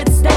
It's